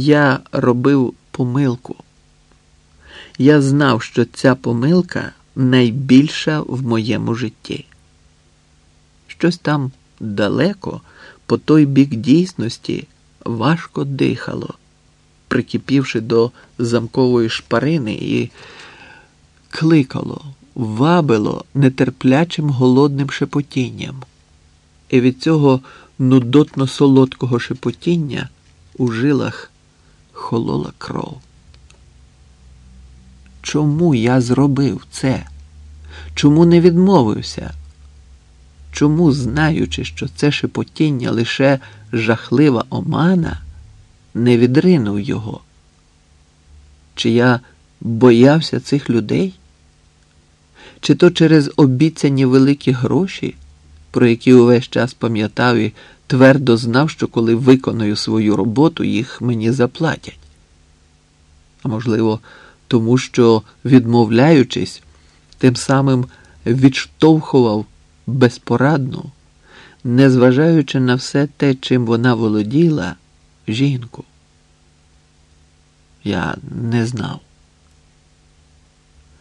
Я робив помилку. Я знав, що ця помилка найбільша в моєму житті. Щось там далеко, по той бік дійсності, важко дихало, прикипівши до замкової шпарини і кликало, вабило нетерплячим голодним шепотінням. І від цього нудотно солодкого шепотіння у жилах холола кров. Чому я зробив це? Чому не відмовився? Чому, знаючи, що це шепотіння лише жахлива омана, не відринув його? Чи я боявся цих людей? Чи то через обіцяні великі гроші, про які увесь час пам'ятав і твердо знав, що коли виконую свою роботу, їх мені заплатять? Можливо, тому що, відмовляючись, тим самим відштовхував безпорадну, незважаючи на все те, чим вона володіла, жінку. Я не знав.